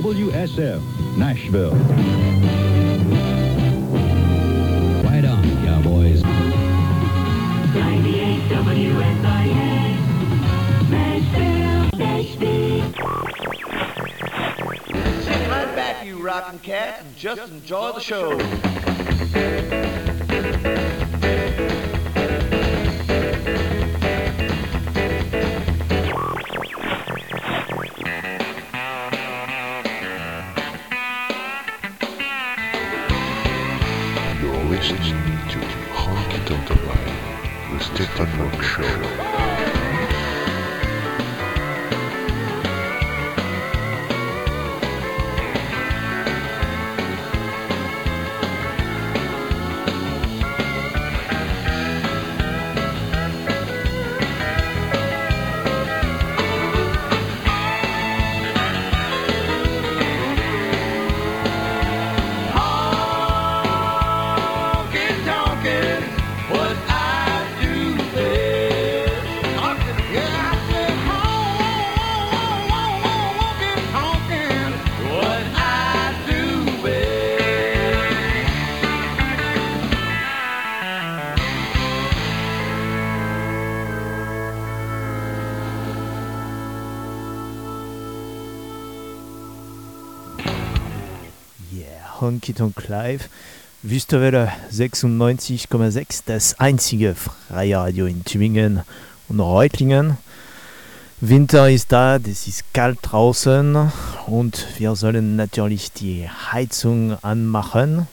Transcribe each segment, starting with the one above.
WSF, Nashville. Right on, cowboys. 98 WSIS, Nashville, Nashville. Sit right back, you rockin' cat, and just enjoy the show. Yeah, Honky Tonk Live. Wüstewelle 96,6, das einzige freie Radio in Tübingen und Reutlingen. Winter ist da, es ist kalt draußen und wir sollen natürlich die Heizung anmachen.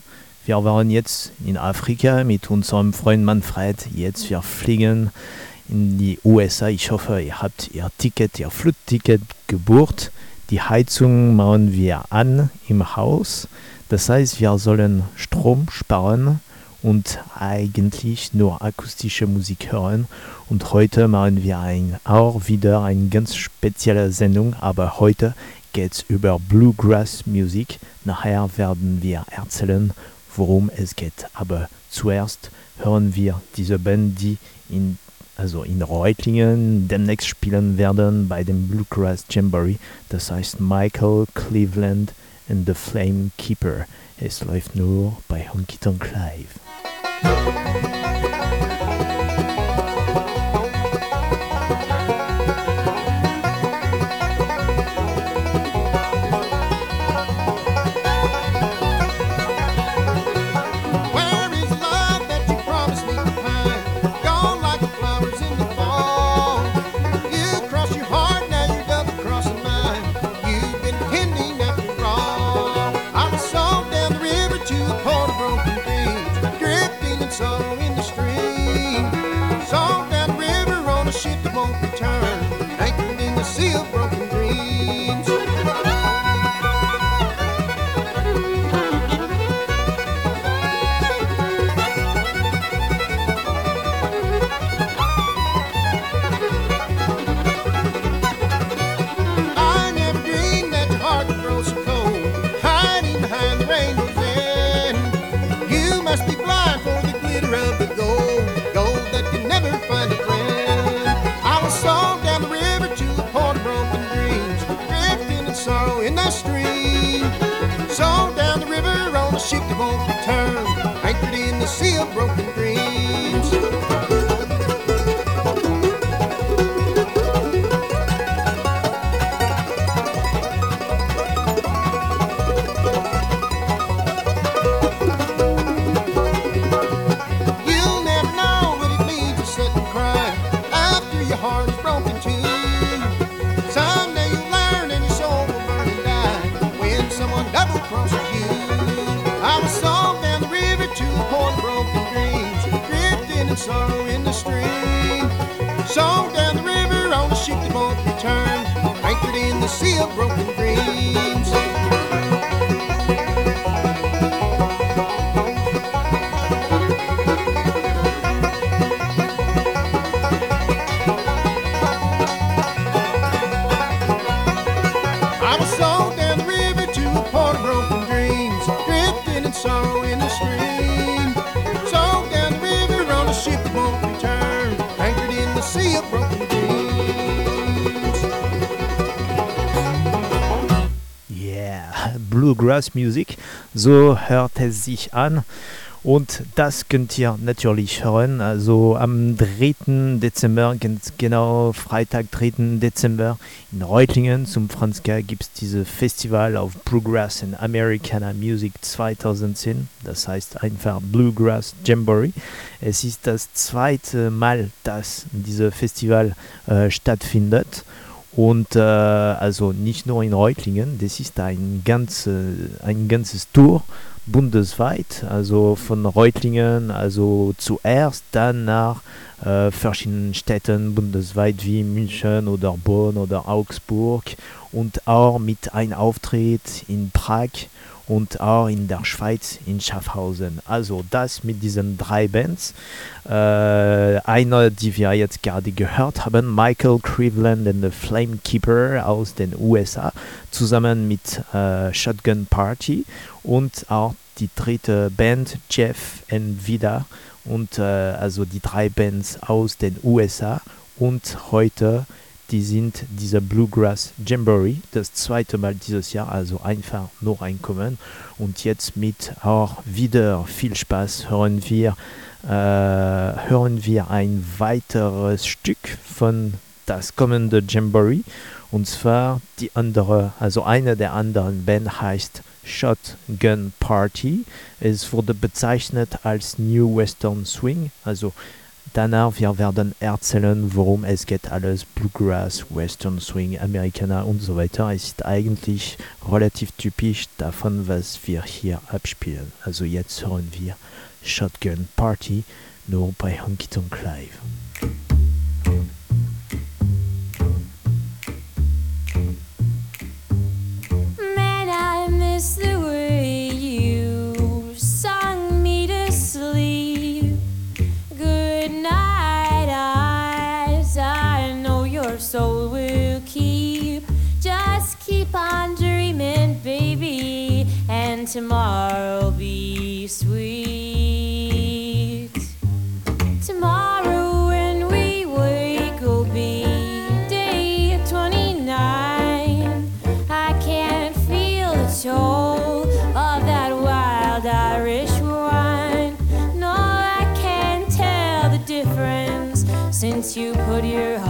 Wir waren jetzt in Afrika mit unserem Freund Manfred. Jetzt wir fliegen in die USA. Ich hoffe, ihr habt ihr Ticket, ihr Flugticket gebucht. Die Heizung machen wir an im Haus. Das heißt, wir sollen Strom sparen und eigentlich nur akustische Musik hören. Und heute machen wir ein, auch wieder eine ganz spezielle Sendung, aber heute geht es über Bluegrass Musik. Nachher werden wir erzählen, worum es geht. Aber zuerst hören wir diese Band, die in, also in Reutlingen demnächst spielen werden bei dem Bluegrass Jamboree. Das heißt Michael Cleveland and the Flame Keeper. Es läuft nur bei Honky Tonk Live. Music. So hört es sich an. Und das könnt ihr natürlich hören. Also am 3. Dezember, genau Freitag, 3. Dezember in Reutlingen zum Franzka gibt es dieses Festival auf Bluegrass and Americana Music 2010. Das heißt einfach Bluegrass Jamboree. Es ist das zweite Mal, dass dieses Festival äh, stattfindet. Und äh, also nicht nur in Reutlingen, das ist ein, ganze, ein ganzes Tour bundesweit, also von Reutlingen, also zuerst, dann nach äh, verschiedenen Städten bundesweit wie München oder Bonn oder Augsburg. Und auch mit einem Auftritt in Prag und auch in der Schweiz in Schaffhausen. Also das mit diesen drei Bands. Äh, eine, die wir jetzt gerade gehört haben, Michael Cleveland and the Flamekeeper aus den USA, zusammen mit äh, Shotgun Party und auch die dritte Band, Jeff and Vida und äh, also die drei Bands aus den USA und heute die sind dieser Bluegrass Jamboree, das zweite Mal dieses Jahr, also einfach nur reinkommen. Und jetzt mit auch wieder viel Spaß hören wir, äh, hören wir ein weiteres Stück von das kommende Jamboree. Und zwar die andere, also eine der anderen Band heißt Shotgun Party. Es wurde bezeichnet als New Western Swing, also Danach wir werden erzählen, worum es geht alles, Bluegrass, Western Swing, Amerikaner und so weiter. Es ist eigentlich relativ typisch davon, was wir hier abspielen. Also jetzt hören wir Shotgun Party nur bei Honky Tonk Live. Man, I miss the way your soul will keep. Just keep on dreaming, baby, and tomorrow'll be sweet. Tomorrow when we wake will be day 29. I can't feel the toll of that wild Irish wine. No, I can't tell the difference since you put your heart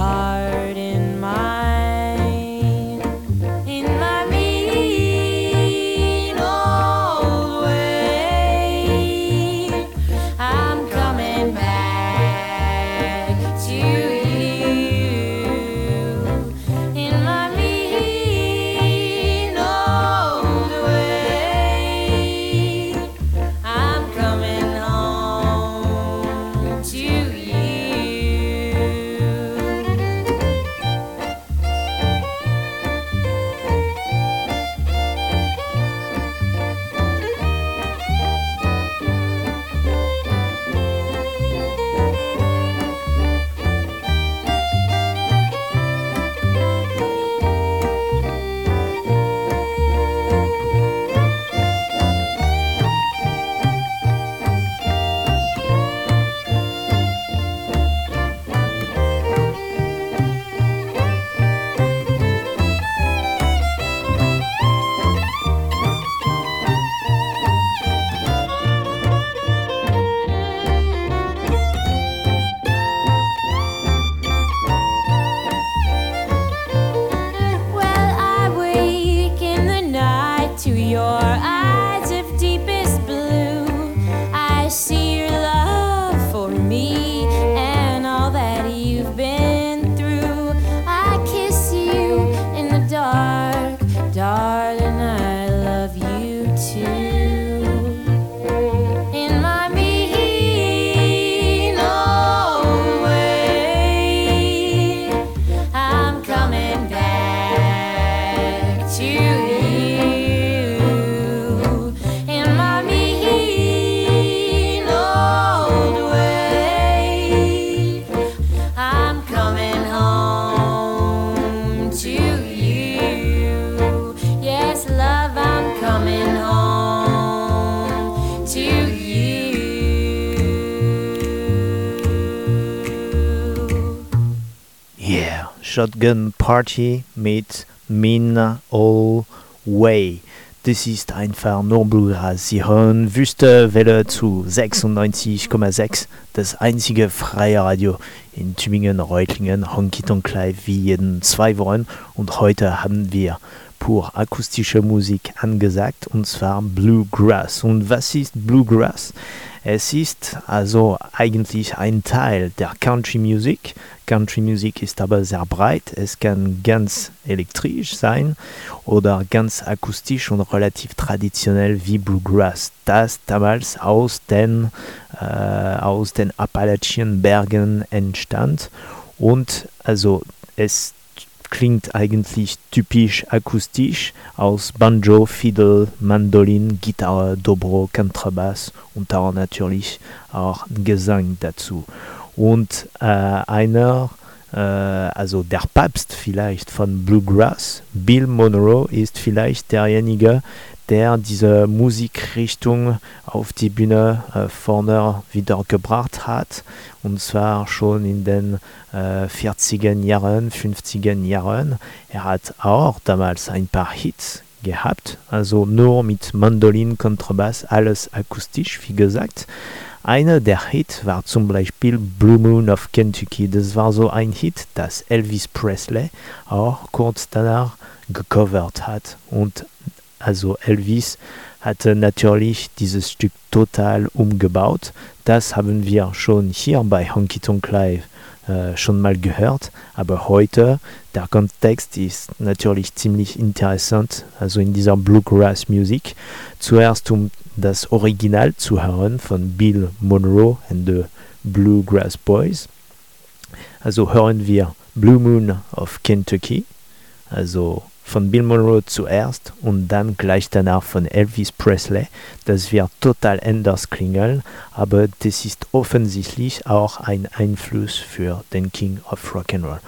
Shotgun Party mit Mean All Way. das ist einfach nur Bluegrass. Sie hören Wüste Welle zu 96,6, das einzige freie Radio in Tübingen, Reutlingen, Honky Tonk Live wie jeden zwei Wochen. Und heute haben wir pur akustische Musik angesagt, und zwar Bluegrass. Und was ist Bluegrass? Es ist also eigentlich ein Teil der Country Music. Country Music ist aber sehr breit. Es kann ganz elektrisch sein oder ganz akustisch und relativ traditionell wie Bluegrass, das damals aus den, äh, aus den Appalachienbergen entstand. Und also es klingt eigentlich typisch akustisch aus Banjo, Fiddle, Mandolin, Gitarre, Dobro, Kontrabass und auch natürlich auch Gesang dazu. Und äh, einer, äh, also der Papst vielleicht von Bluegrass, Bill Monroe, ist vielleicht derjenige, der diese Musikrichtung auf die Bühne äh, vorne wieder gebracht hat. Und zwar schon in den äh, 40er Jahren, 50er Jahren. Er hat auch damals ein paar Hits gehabt, also nur mit Mandolin, Kontrabass, alles akustisch, wie gesagt. Einer der Hits war zum Beispiel Blue Moon of Kentucky. Das war so ein Hit, das Elvis Presley auch kurz danach gecovert hat. Und also Elvis hatte natürlich dieses Stück total umgebaut. Das haben wir schon hier bei Honky Tonk Live äh, schon mal gehört. Aber heute, der Kontext ist natürlich ziemlich interessant, also in dieser Bluegrass-Musik. Zuerst um das Original zu hören von Bill Monroe and the Bluegrass Boys. Also hören wir Blue Moon of Kentucky, also von Bill Monroe zuerst und dann gleich danach von Elvis Presley. Das wird total anders klingen, aber das ist offensichtlich auch ein Einfluss für den King of Rock'n'Roll.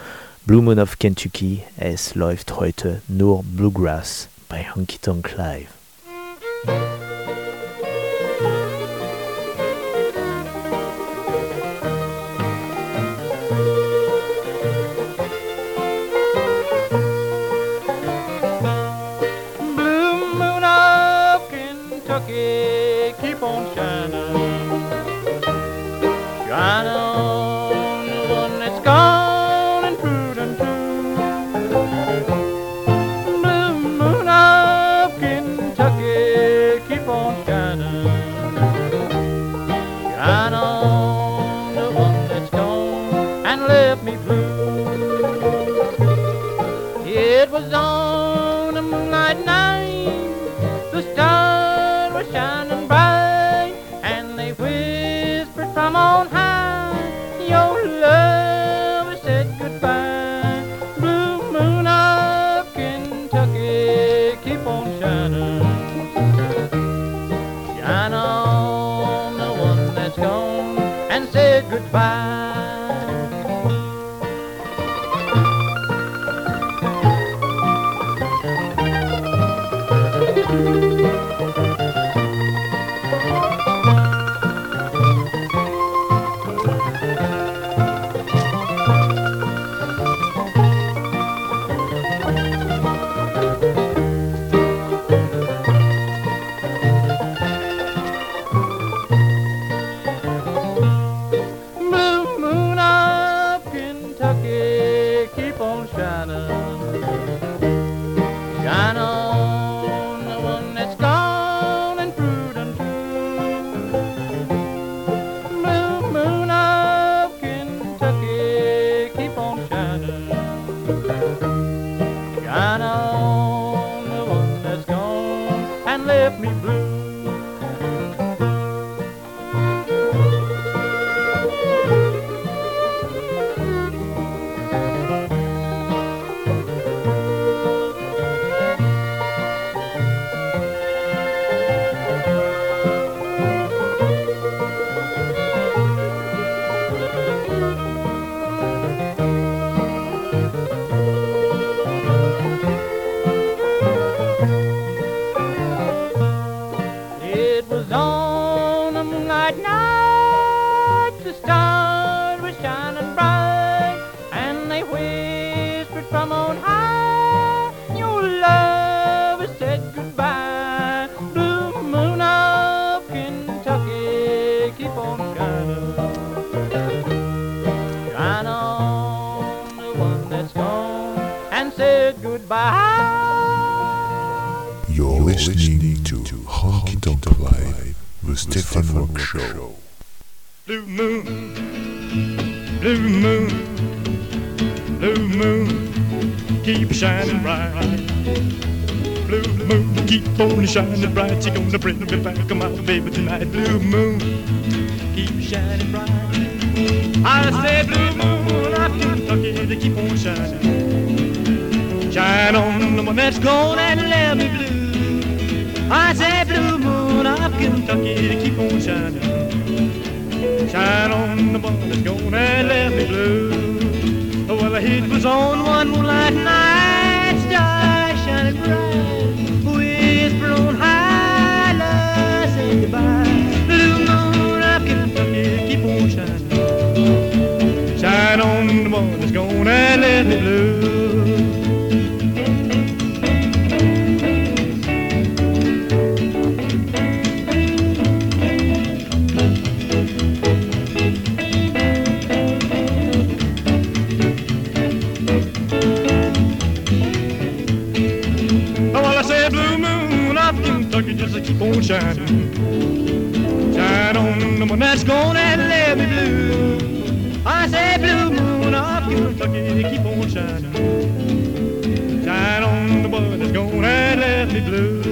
Blue Moon of Kentucky, es läuft heute nur Bluegrass bei Honky Tonk Live. On a listening to Honky Tonk Live, the Stefan Rock Show. Blue moon, blue moon, blue moon, keep shining bright. Blue moon, keep on shining bright. You're gonna bring me back, my baby tonight. Blue moon, keep shining bright. I say blue moon, up Kentucky, to keep on shining. Shine on the one that's gone and let me blue. I say blue moon of Kentucky keep on shining. Shine on the one that's gone and left me blue. Well, it was on one moonlight night, stars shining bright. Whisper on high, love, say goodbye. Blue moon of Kentucky keep on shining. Shine on the one that's gone keep shining. Shine on the one that's gone and let me blue. I say blue moon of Kentucky keep on shining. Shine on the one that's gone and let me blue.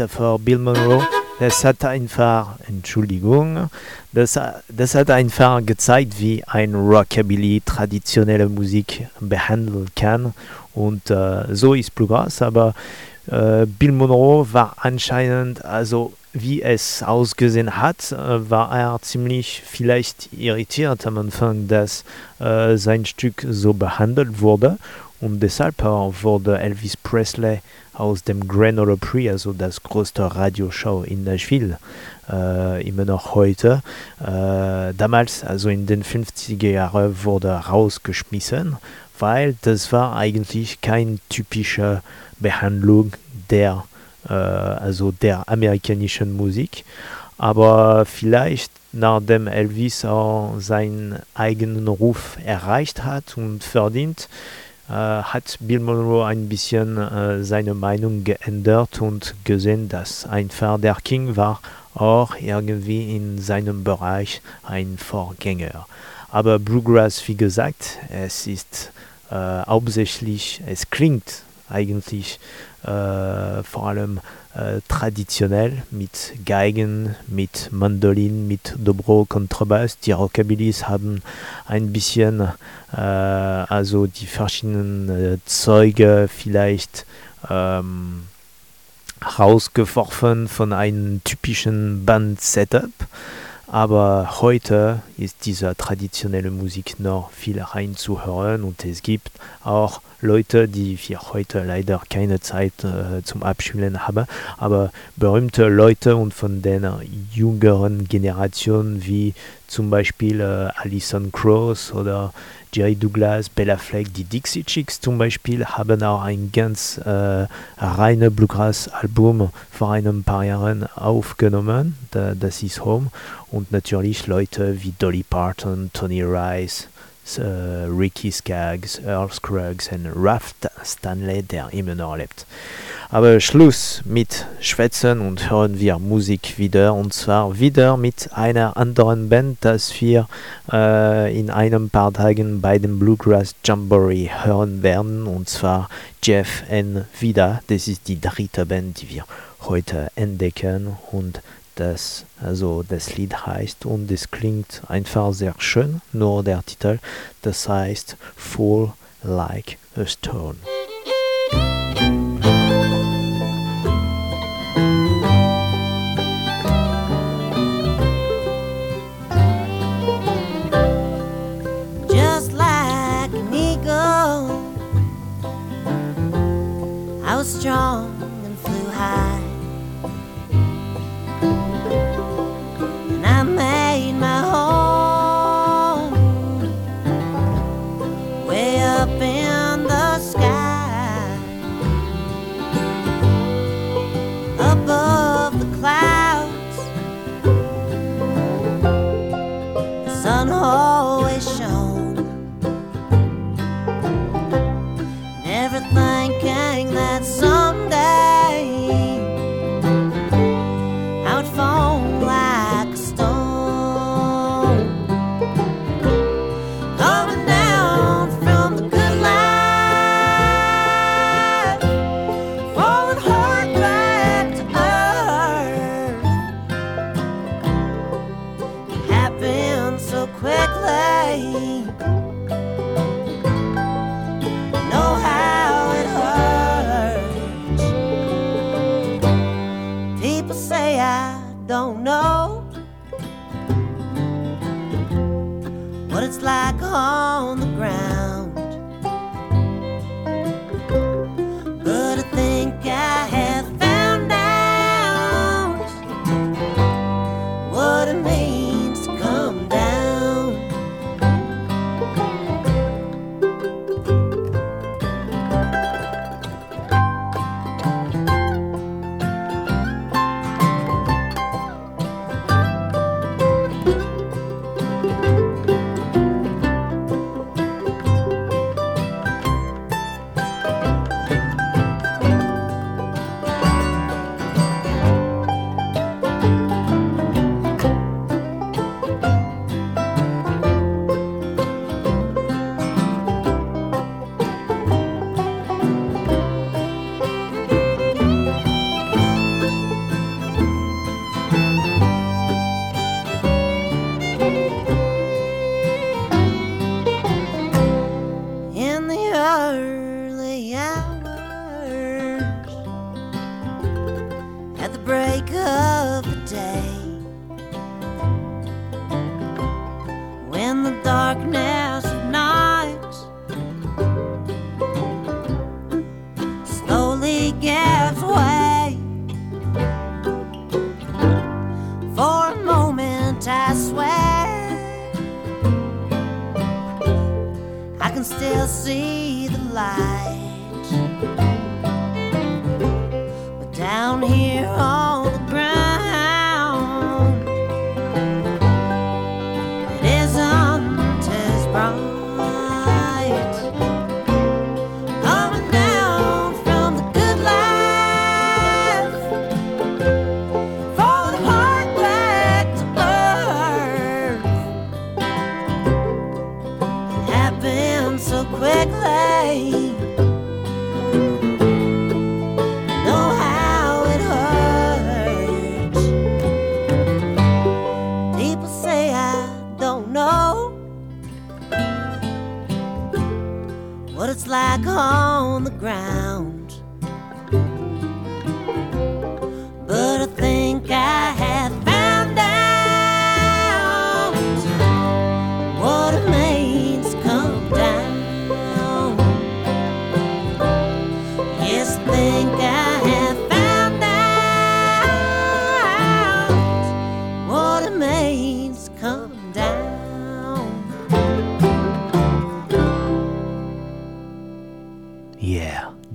Gleich davor Bill Monroe. Das hat einfach, Entschuldigung, das, das hat einfach gezeigt, wie ein Rockabilly traditionelle Musik behandeln kann. Und äh, so ist Bluegrass, aber äh, Bill Monroe war anscheinend, also wie es ausgesehen hat, äh, war er ziemlich vielleicht irritiert am Anfang, dass äh, sein Stück so behandelt wurde. Und deshalb auch wurde Elvis Presley aus dem Grand Ole Prix, also das größte Radioshow in Nashville, äh, immer noch heute. Äh, damals, also in den 50er Jahren, wurde rausgeschmissen, weil das war eigentlich keine typische Behandlung der, äh, also der amerikanischen Musik. Aber vielleicht nachdem Elvis auch seinen eigenen Ruf erreicht hat und verdient, hat Bill Monroe ein bisschen äh, seine Meinung geändert und gesehen, dass einfach der King war auch irgendwie in seinem Bereich ein Vorgänger. Aber Bluegrass, wie gesagt, es ist äh, hauptsächlich, es klingt eigentlich äh, vor allem äh, traditionell mit Geigen, mit Mandolin, mit Dobro, Kontrabass. Die Rockabillys haben ein bisschen, äh, also die verschiedenen äh, Zeuge vielleicht ähm, rausgeworfen von einem typischen Band-Setup. Aber heute ist diese traditionelle Musik noch viel reinzuhören und es gibt auch Leute, die wir heute leider keine Zeit äh, zum Abspielen haben, aber berühmte Leute und von der jüngeren Generation wie zum Beispiel äh, Alison Krauss oder Jerry Douglas, Bella Fleck, die Dixie Chicks zum Beispiel haben auch ein ganz äh, reines Bluegrass-Album vor ein paar Jahren aufgenommen, da, das ist Home. Und natürlich Leute wie Dolly Parton, Tony Rice, äh, Ricky Skaggs, Earl Scruggs und Ralph Stanley, der immer noch lebt. Aber Schluss mit Schwätzen und hören wir Musik wieder und zwar wieder mit einer anderen Band, das wir äh, in einem paar Tagen bei dem Bluegrass Jamboree hören werden und zwar Jeff and Vida. Das ist die dritte Band, die wir heute entdecken und das. Also das Lied heißt und es klingt einfach sehr schön, nur der Titel, das heißt Fall Like a Stone. Just like an eagle, how strong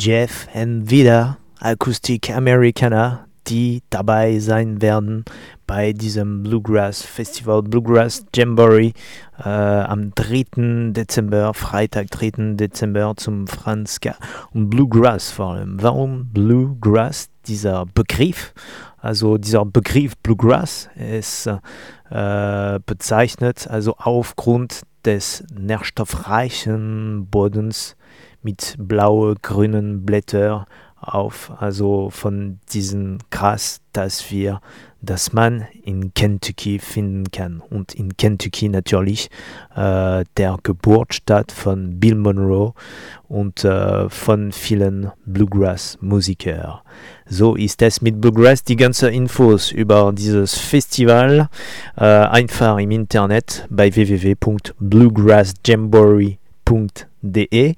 Jeff and wieder Akustik Amerikaner, die dabei sein werden bei diesem Bluegrass Festival, Bluegrass Jamboree äh, am 3. Dezember, Freitag, 3. Dezember zum Franzka und Bluegrass vor allem. Warum Bluegrass? Dieser Begriff, also dieser Begriff Bluegrass ist äh, bezeichnet also aufgrund des nährstoffreichen Bodens mit blaue, grünen Blättern auf, also von diesem Gras, das wir, das man in Kentucky finden kann. Und in Kentucky natürlich äh, der Geburtsstadt von Bill Monroe und äh, von vielen Bluegrass-Musikern. So ist es mit Bluegrass. Die ganzen Infos über dieses Festival äh, einfach im Internet bei www.bluegrassjamboree.de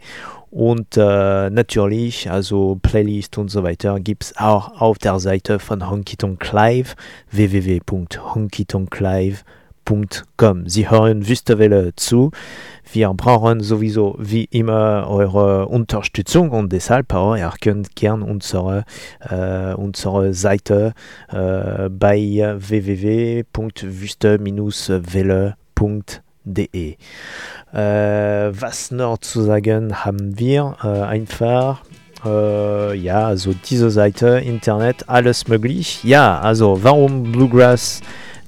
Und äh, natürlich, also Playlist und so weiter, gibt es auch auf der Seite von Honky Tonk Live, www.honkytonklive.com. Sie hören Wüstewelle zu. Wir brauchen sowieso wie immer eure Unterstützung und deshalb auch, ihr könnt gern unsere, äh, unsere Seite äh, bei www.wüste-welle.de. was noch zu sagen haben wir? Äh, einfach, äh, ja, also diese Seite, Internet, alles möglich. Ja, also warum Bluegrass?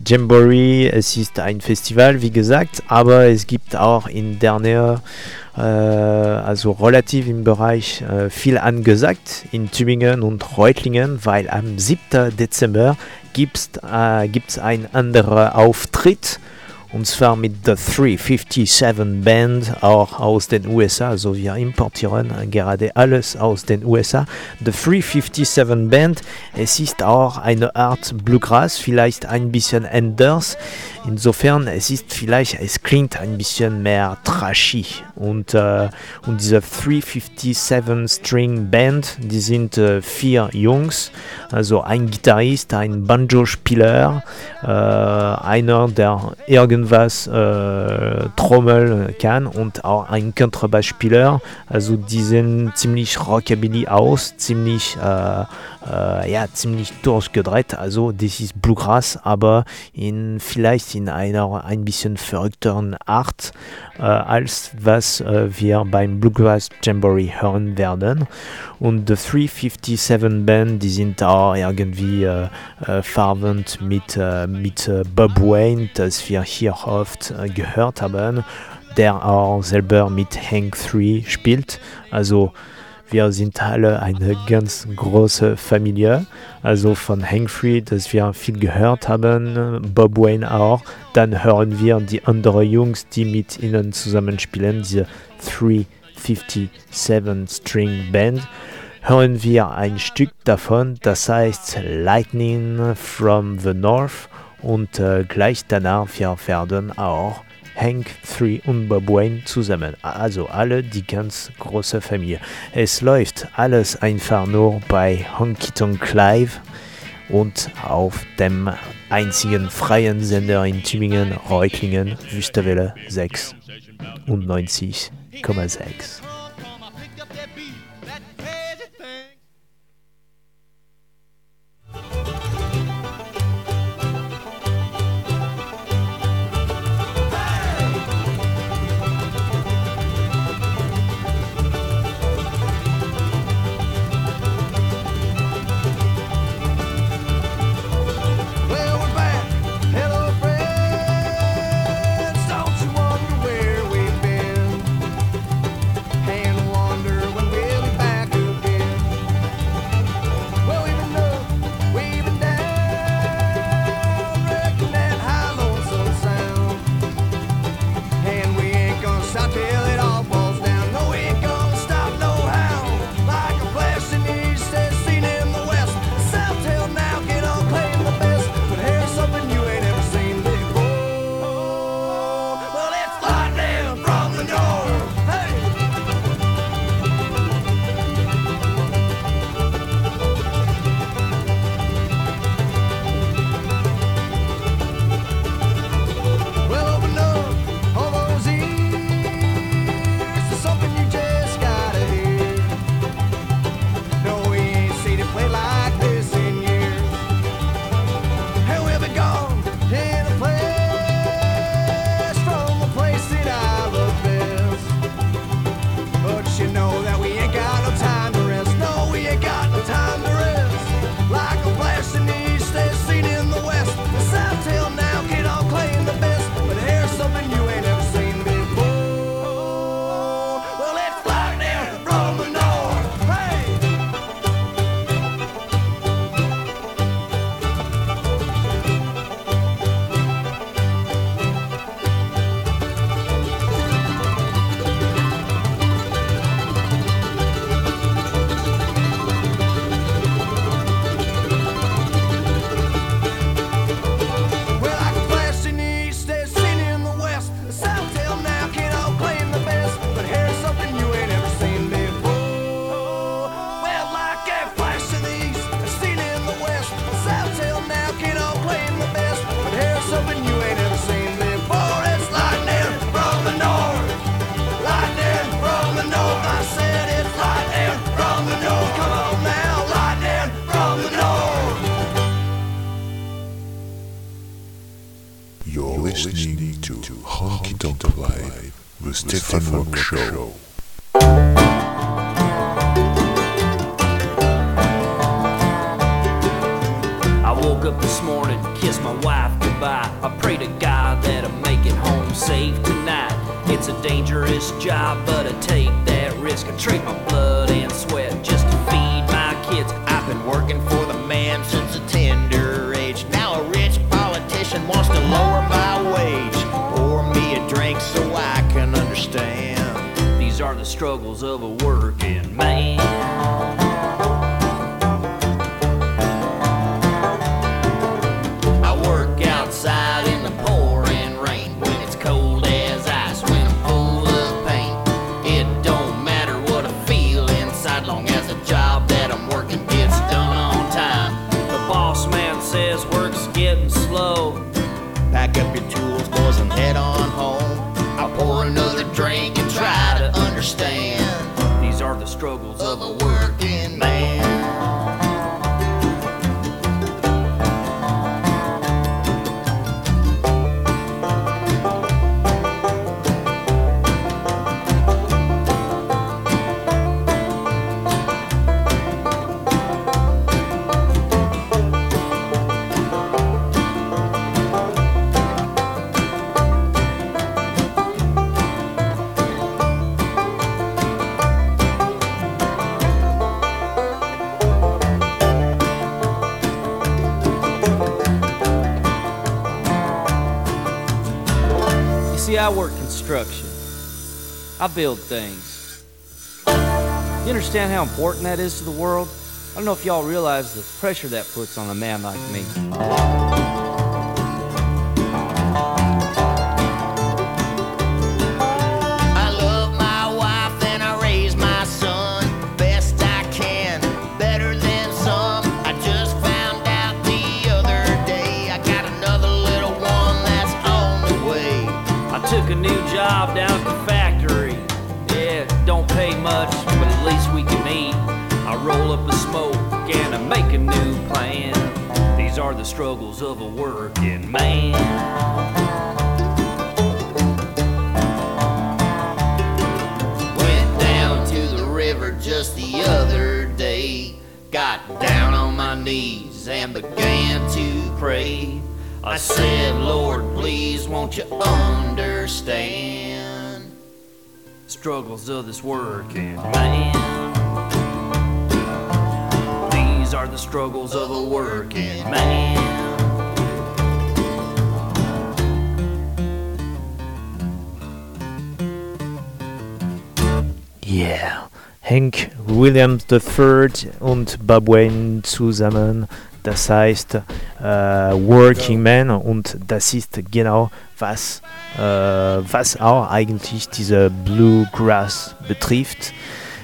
Jamboree, es ist ein Festival, wie gesagt, aber es gibt auch in der Nähe, äh, also relativ im Bereich, äh, viel angesagt in Tübingen und Reutlingen, weil am 7. Dezember gibt es äh, einen anderen Auftritt und zwar mit der 357 Band, auch aus den USA. Also wir importieren gerade alles aus den USA. The 357 Band, es ist auch eine Art Bluegrass, vielleicht ein bisschen anders. Insofern, es ist vielleicht, es klingt ein bisschen mehr trashy. Und, äh, und diese 357 String Band, die sind äh, vier Jungs, also ein Gitarrist, ein Banjo-Spieler, äh, einer, der irgendwas äh, trommeln kann und auch ein Kontrabassspieler. Also die sehen ziemlich rockabilly aus, ziemlich äh, äh, ja, ziemlich durchgedreht. Also das ist Bluegrass, aber in vielleicht in einer ein bisschen verrückteren Art, äh, als was äh, wir beim Bluegrass Jamboree hören werden. Und die 357 Band, die sind auch irgendwie äh, äh, farbend mit, mit Bob Wayne, das wir hier oft äh, gehört haben, der auch selber mit Hank 3 spielt. Also wir sind alle eine ganz große Familie. Also von Hank Free, das wir viel gehört haben, Bob Wayne auch. Dann hören wir die anderen Jungs, die mit ihnen zusammenspielen, diese 357 String Band. Hören wir ein Stück davon, das heißt Lightning from the North. Und äh, gleich danach wir werden auch Hank 3 und Bob Wayne zusammen. Also alle die ganz große Familie. Es läuft alles einfach nur bei Honky Tonk Live und auf dem einzigen freien Sender in Tübingen, Reutlingen, Wüstewelle 6 Build things. You understand how important that is to the world? I don't know if y'all realize the pressure that puts on a man like me. Struggles of a working man. Went down to the river just the other day. Got down on my knees and began to pray. I said, Lord, please won't you understand? Struggles of this working man. Struggles of a working man. Yeah. Hank Williams III und Bob Wayne zusammen. Das heißt äh, Working Man und das ist genau was, äh, was auch eigentlich diese Bluegrass betrifft.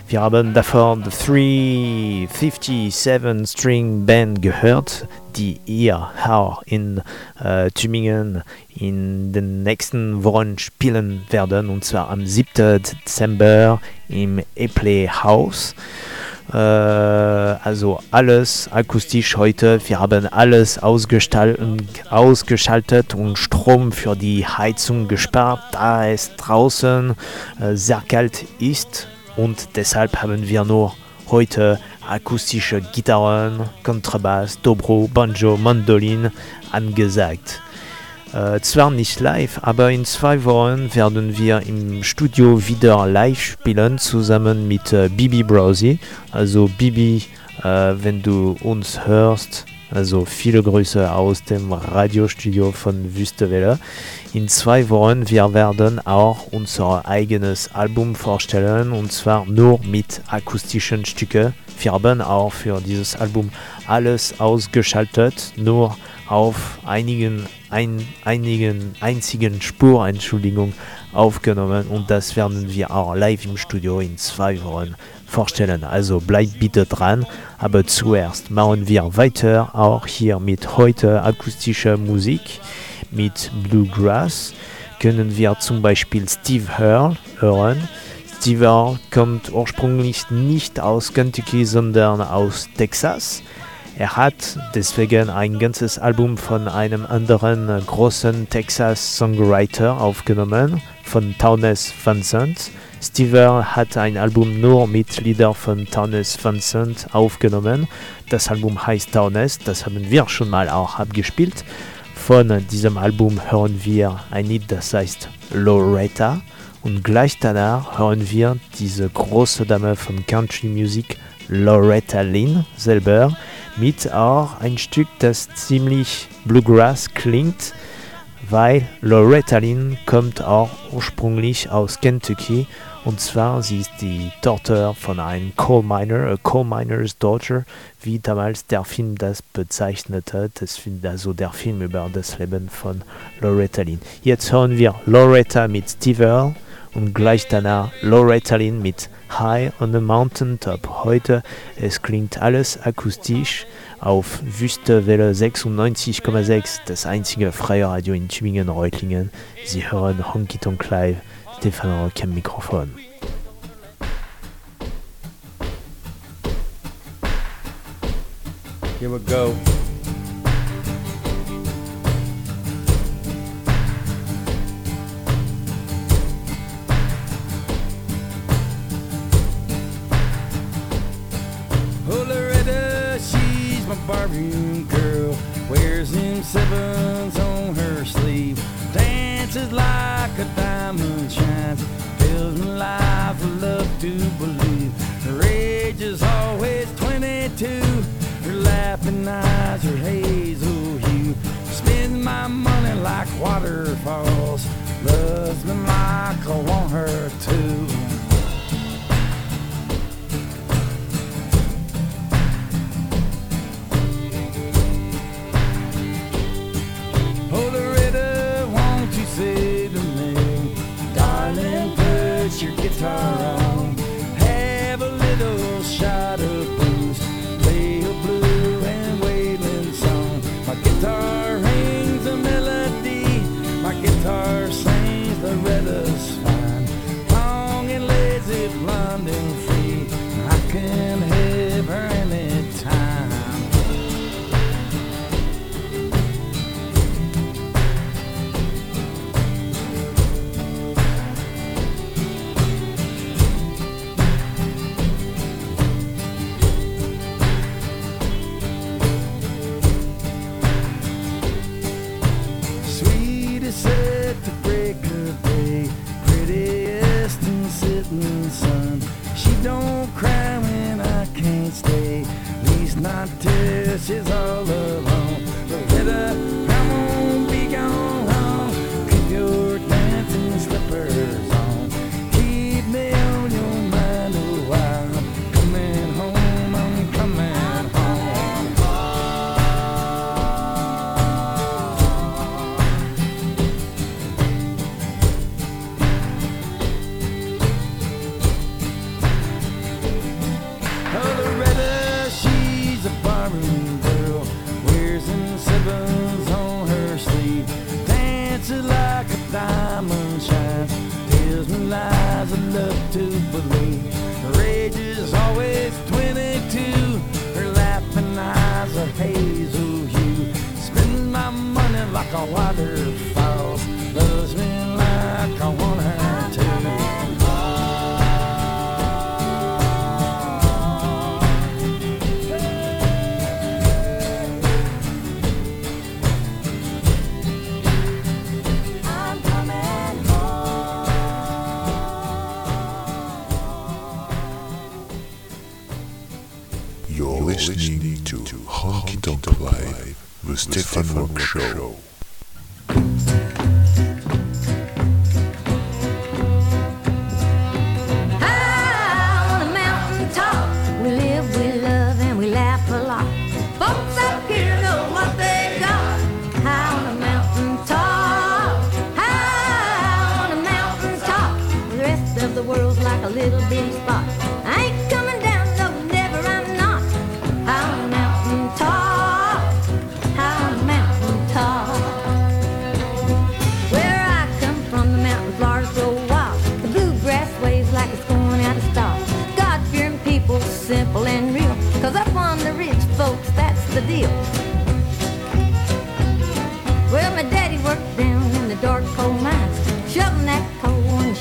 Wir haben davor die 357 String Band gehört, die ihr auch in äh, Tübingen in den nächsten Wochen spielen werden, und zwar am 7. Dezember im Epley House. Äh, also alles akustisch heute. Wir haben alles ausgeschaltet und Strom für die Heizung gespart, da es draußen äh, sehr kalt ist und deshalb haben wir nur heute akustische Gitarren, Kontrabass, Dobro, Banjo, Mandolin angesagt. Äh, zwar nicht live, aber in zwei Wochen werden wir im Studio wieder live spielen, zusammen mit äh, Bibi Browsy. Also Bibi, äh, wenn du uns hörst, also viele Grüße aus dem Radiostudio von Wüstewelle. In zwei Wochen wir werden auch unser eigenes Album vorstellen und zwar nur mit akustischen Stücken. Wir haben auch für dieses Album alles ausgeschaltet, nur auf einigen, ein, einigen einzigen Spur, Entschuldigung, aufgenommen und das werden wir auch live im Studio in zwei Wochen vorstellen. Also bleibt bitte dran, aber zuerst machen wir weiter auch hier mit heute akustischer Musik mit Bluegrass. Können wir zum Beispiel Steve Earle hören. Steve Earle kommt ursprünglich nicht aus Kentucky, sondern aus Texas. Er hat deswegen ein ganzes Album von einem anderen großen Texas Songwriter aufgenommen, von Townes Vincent. Earle hat ein Album nur mit Liedern von Townes Vincent aufgenommen. Das Album heißt Townes, das haben wir schon mal auch abgespielt. Von diesem Album hören wir ein Lied, das heißt Loretta. Und gleich danach hören wir diese große Dame von Country Music, Loretta Lynn, selber, mit auch ein Stück, das ziemlich Bluegrass klingt, weil Loretta Lynn kommt auch ursprünglich aus Kentucky und zwar sie ist die Tochter von einem Coal Miner, a Coal Miner's Daughter, wie damals der Film das bezeichnete, das, also der Film über das Leben von Loretta Lynn. Jetzt hören wir Loretta mit Steve Earle und gleich danach Loretta Lynn mit High on the Mountain Top. Heute, es klingt alles akustisch auf Wüstewelle 96,6, das einzige freie Radio in Tübingen-Reutlingen. Sie hören Honky Tonk Live, Stefan Rock am Mikrofon. Here we go. Girl. Wears them sevens on her sleeve. Dances like a diamond shines. Fills my life with love to believe. Her age is always 22. Her laughing eyes, her hazel hue. Spends my money like waterfalls. Loves me like I want her to. Guitar on. Have a little shot of blues. Play a blue and wailing song. My guitar rings a melody. My guitar sings Loretta's fine. Long and lazy, blonde and free. I can in sitting sun. She don't cry when I can't stay, at least not till she's all alone. Love to believe. Her age is always 22. Her laughing eyes are hazel hue. Spend my money like a waterfall. Honky Tonk Live, the Stefan Rock Show.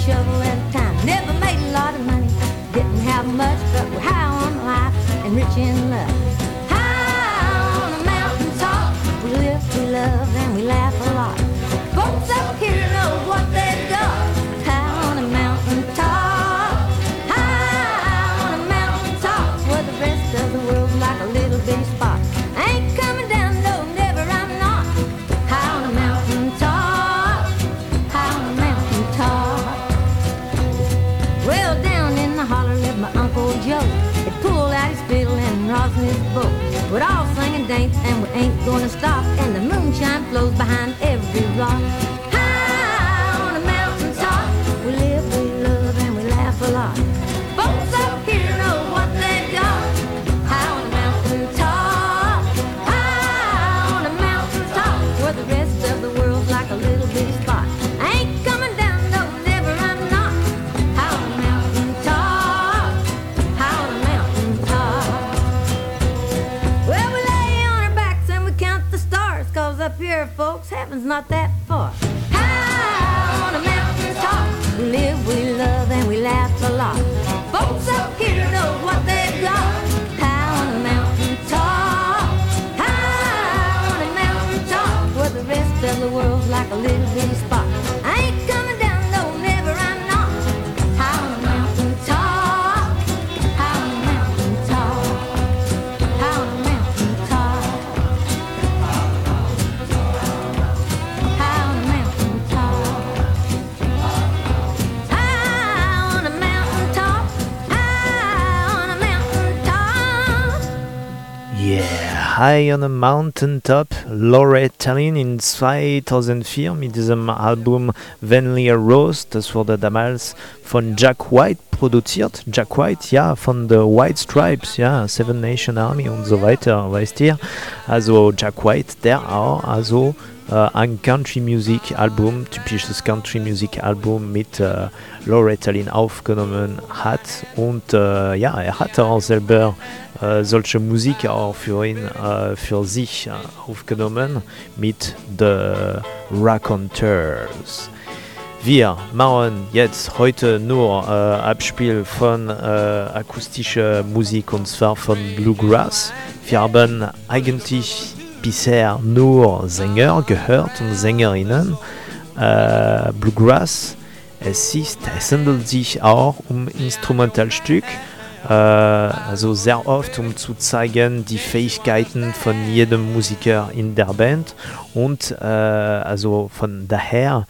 Shovel at a time. Never made a lot of money, didn't have much, but we're high on life and rich in love. Gonna stop. something's not that High on a Mountaintop, Loretta Tallinn in 2004 mit diesem Album Vanilla Rose, das wurde damals von Jack White produziert. Jack White, ja, von The White Stripes, ja, Seven Nation Army und so weiter, weißt ihr. Also Jack White, der auch also ein Country Music Album, typisches Country Music Album mit äh, Loretta Lynn aufgenommen hat und äh, ja, er hatte auch selber äh, solche Musik auch für ihn, für sich aufgenommen mit The Raconteurs. Wir machen jetzt heute nur Abspiel von akustischer Musik und zwar von Bluegrass. Wir haben eigentlich bisher nur Sänger gehört und Sängerinnen. Äh, Bluegrass, es, ist, es handelt sich auch um Instrumentalstück, äh, also sehr oft um zu zeigen die Fähigkeiten von jedem Musiker in der Band und äh, also von daher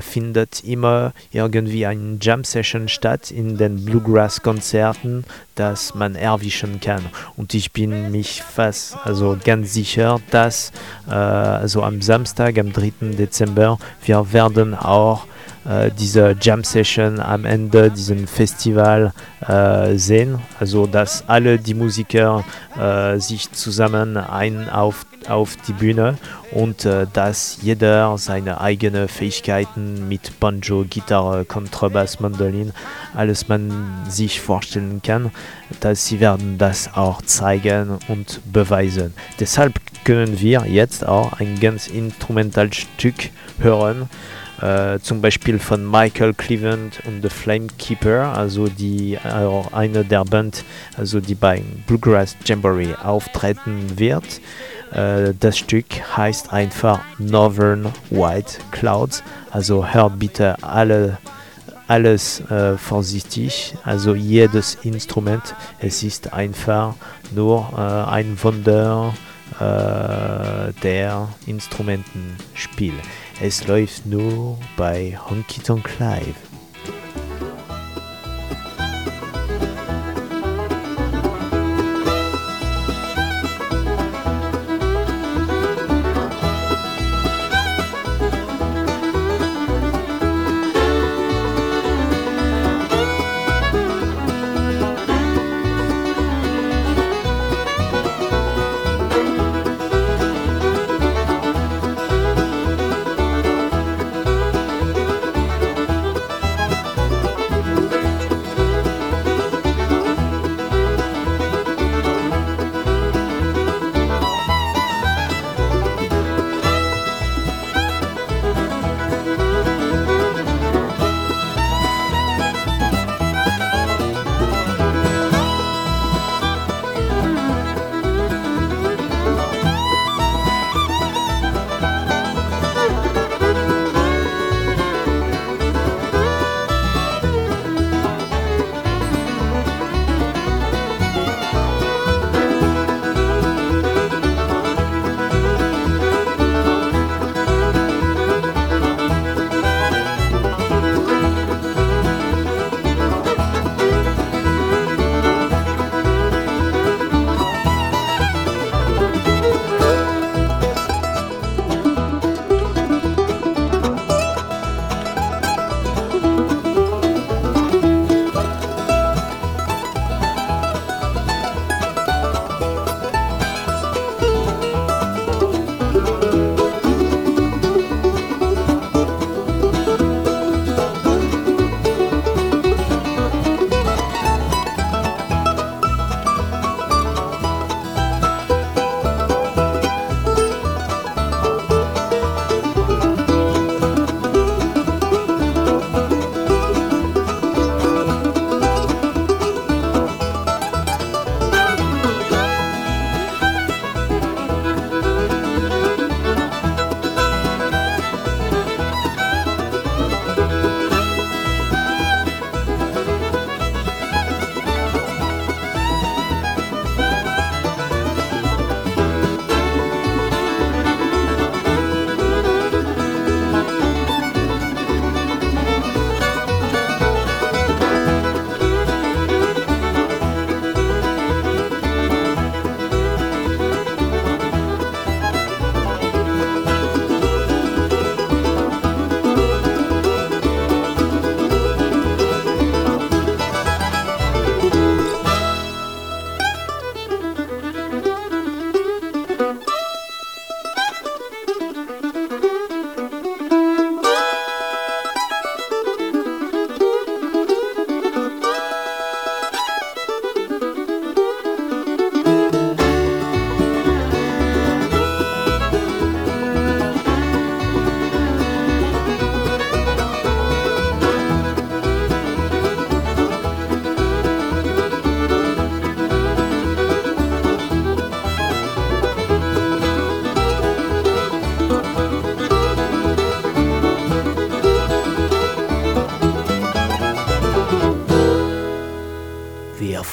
findet immer irgendwie eine Jam Session statt in den Bluegrass Konzerten, das man erwischen kann und ich bin mich fast also ganz sicher, dass äh, also am Samstag am 3. Dezember wir werden auch äh, diese Jam Session am Ende diesen Festival äh, sehen, also dass alle die Musiker äh, sich zusammen ein auf, auf die Bühne und äh, dass jeder seine eigenen Fähigkeiten mit Banjo, Gitarre, Kontrabass, Mandolin, alles man sich vorstellen kann, dass sie werden das auch zeigen und beweisen. Deshalb können wir jetzt auch ein ganz Instrumentalstück hören, äh, zum Beispiel von Michael Cleveland und The Flamekeeper, also die äh, eine der Band, also die beim Bluegrass Jamboree auftreten wird. Äh, das Stück heißt einfach Northern White Clouds, also hört bitte alle alles äh, vorsichtig, also jedes Instrument, es ist einfach nur äh, ein Wunder äh, der Instrumentenspiel. Es läuft nur bei Honky Tonk Live.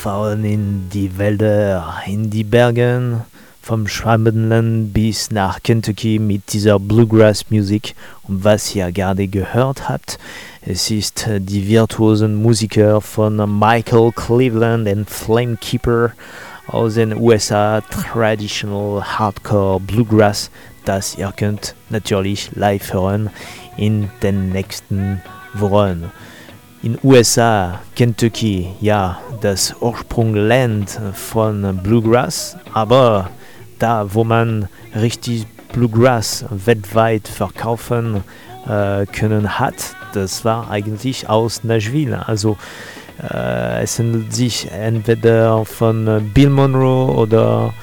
Fahren in die Wälder, in die Bergen, vom Schwabenland bis nach Kentucky mit dieser Bluegrass-Musik. Und was ihr gerade gehört habt, es ist die virtuosen Musiker von Michael Cleveland und Flamekeeper aus den USA, Traditional Hardcore Bluegrass, das ihr könnt natürlich live hören in den nächsten Wochen. In USA, Kentucky, ja, das Ursprungland von Bluegrass, aber da, wo man richtig Bluegrass weltweit verkaufen äh, können hat, das war eigentlich aus Nashville. Also äh, es handelt sich entweder von äh, Bill Monroe oder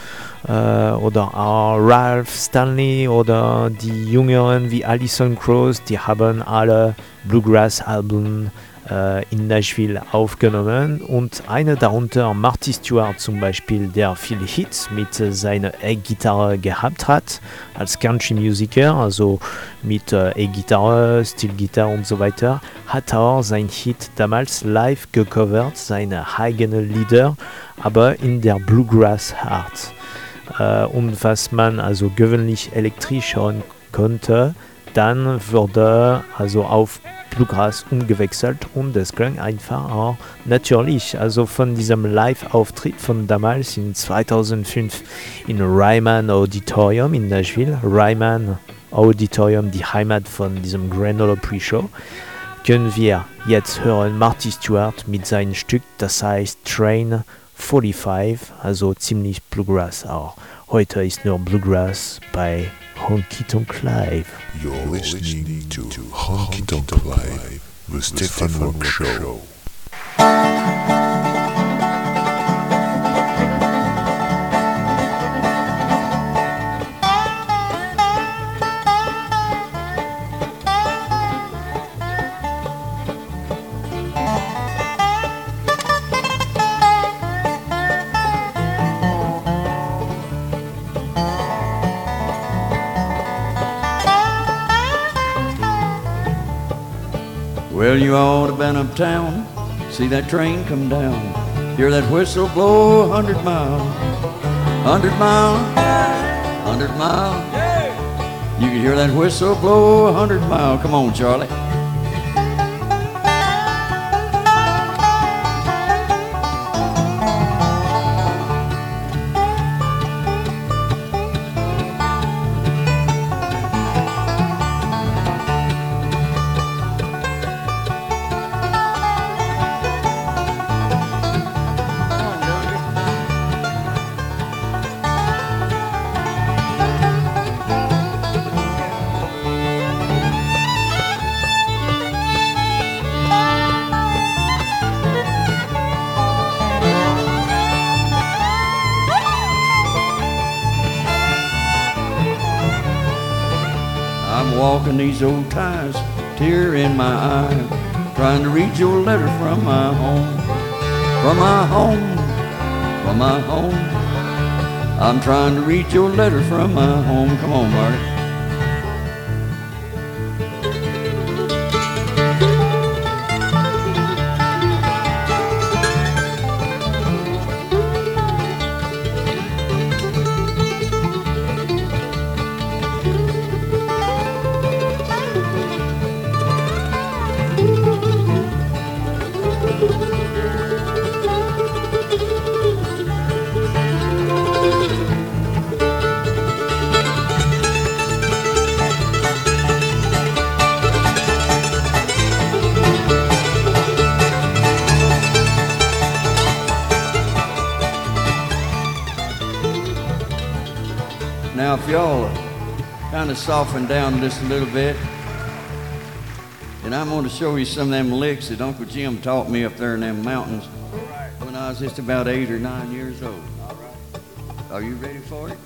äh, oder auch Ralph Stanley oder die Jüngeren wie Alison Krauss, die haben alle Bluegrass-Alben äh, in Nashville aufgenommen und einer darunter Marty Stewart zum Beispiel, der viele Hits mit äh, seiner E-Gitarre gehabt hat als Country-Musiker, also mit äh, E-Gitarre, Stilgitarre und so weiter, hat auch sein Hit damals live gecovert, seine eigenen Lieder, aber in der Bluegrass-Art. Äh, und was man also gewöhnlich elektrisch hören konnte, dann wurde also auf Bluegrass umgewechselt und das klang einfach auch natürlich. Also von diesem Live-Auftritt von damals in 2005 in Ryman Auditorium in Nashville, Ryman Auditorium, die Heimat von diesem Grand Ole Opry Show, können wir jetzt hören Marty Stewart mit seinem Stück, das heißt Train 45, also ziemlich Bluegrass auch. Heute ist nur Bluegrass bei Honky Tonk Live. You're listening to Honky Tonk Live, the Stefan Rock Show. Well, you ought to been uptown, see that train come down, hear that whistle blow a hundred mile, hundred mile, hundred mile. You can hear that whistle blow a hundred mile. Come on, Charlie. My eye, trying to read your letter from my home, from my home, from my home. I'm trying to read your letter from my home. Come on, Marty. Kind of soften down just a little bit, and I'm going to show you some of them licks that Uncle Jim taught me up there in them mountains when I was just about eight or nine years old. Are you ready for it?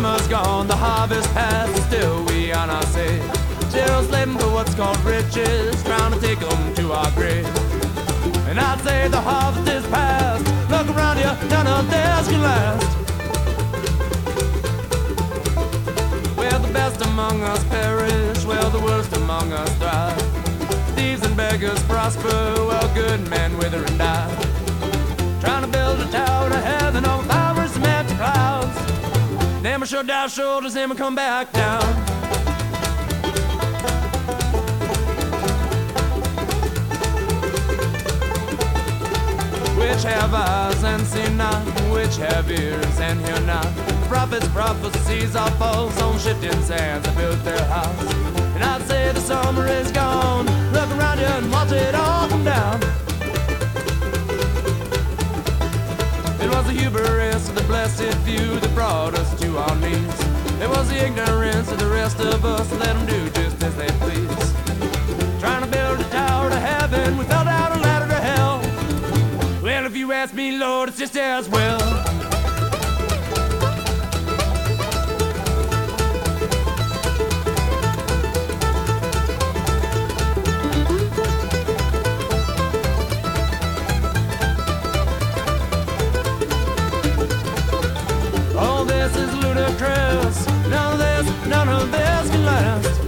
Summer's gone, the harvest and still we on our say. Still slaving for what's called riches, trying to take them to our grave. And I'd say the harvest is past. Look around you, none of this can last. Well, the best among us perish, well, the worst among us thrive. Thieves and beggars prosper, well, good men wither and die. Trying to build a tower to heaven oh, Then we shut our shoulders and we come back down. Which have eyes and see not, which have ears and hear not. Prophets, prophecies are false on shifting sands that built their house. And I'd say the summer is gone. Look around you and watch it all come down. It was the hubris blessed few that brought us to our knees. It was the ignorance of the rest of us, let them do just as they please. Trying to build a tower to heaven, we fell down a ladder to hell. Well, if you ask me, Lord, it's just as well. Ludicrous. None of this, none of this can last.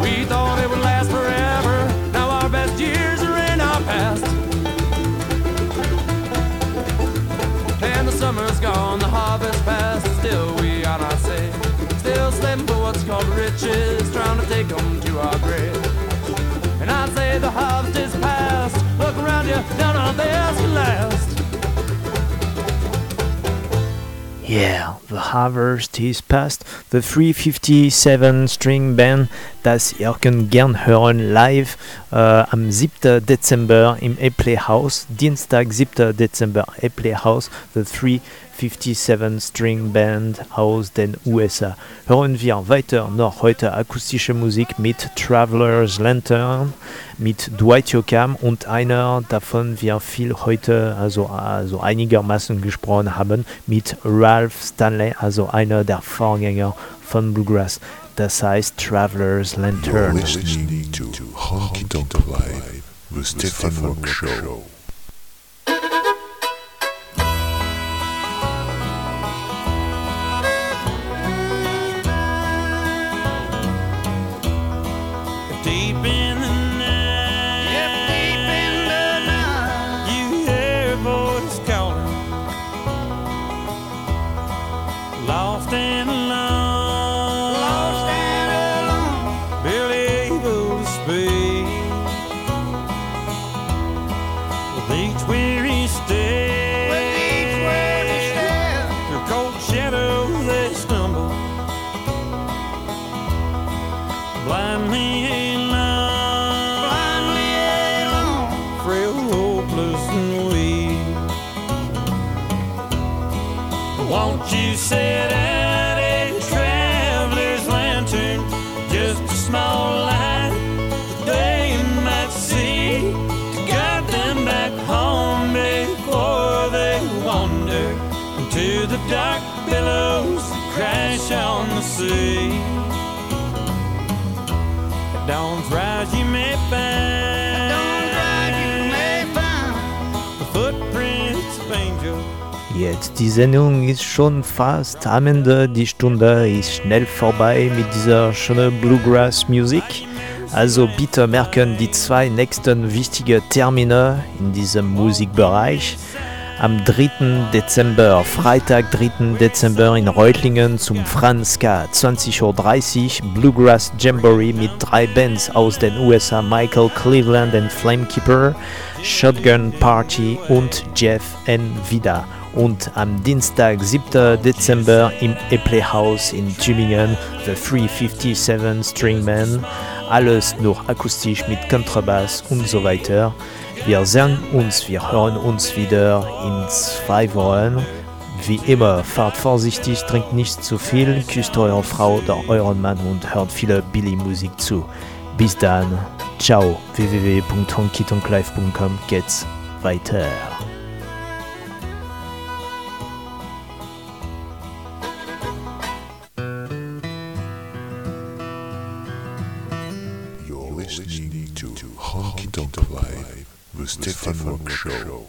We thought it would last forever. Now our best years are in our past. And the summer's gone, the harvest past. Still we on our say. Still slaving for what's called riches, trying to take them to our grave. And I'd say the harvest is past. Look around you, none of this Yeah, the harvest is past. The 357 String Band, das ihr gern hören live äh, am 7. Dezember im Apple House. Dienstag, 7. Dezember, Apple House. The 357 String Band aus den USA. Hören wir weiter noch heute akustische Musik mit Traveler's Lantern, mit Dwight Yoakam und einer davon wir viel heute, also, also einigermaßen gesprochen haben, mit Ralph Stanley, also einer der Vorgänger von Bluegrass. Das heißt Traveler's You're Lantern. listening to Honky Tonk Live, the Stefan Rock Show. Jetzt, die Sendung ist schon fast am Ende, die Stunde ist schnell vorbei mit dieser schönen Bluegrass-Musik. Also bitte merken die zwei nächsten wichtigen Termine in diesem Musikbereich. Am 3. Dezember, Freitag 3. Dezember in Reutlingen zum Franzka 20.30 Uhr Bluegrass Jamboree mit drei Bands aus den USA, Michael Cleveland and Flamekeeper, Shotgun Party und Jeff N. Vida. Und am Dienstag, 7. Dezember im Apple House in Tübingen, The 357 String Band. Alles nur akustisch mit Kontrabass und so weiter. Wir sehen uns, wir hören uns wieder in zwei Wochen. Wie immer, fahrt vorsichtig, trinkt nicht zu viel, küsst eure Frau oder euren Mann und hört viele Billy-Musik zu. Bis dann, ciao, www.honkytonklife.com geht's weiter. Stefan Rock Show.